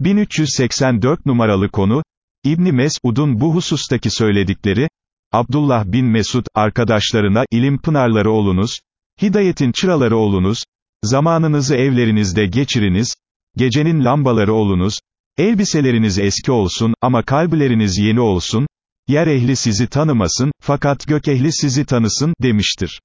1384 numaralı konu, İbni Mesud'un bu husustaki söyledikleri, Abdullah bin Mesud, arkadaşlarına, ilim pınarları olunuz, hidayetin çıraları olunuz, zamanınızı evlerinizde geçiriniz, gecenin lambaları olunuz, elbiseleriniz eski olsun, ama kalpleriniz yeni olsun, yer ehli sizi tanımasın, fakat gök ehli sizi tanısın, demiştir.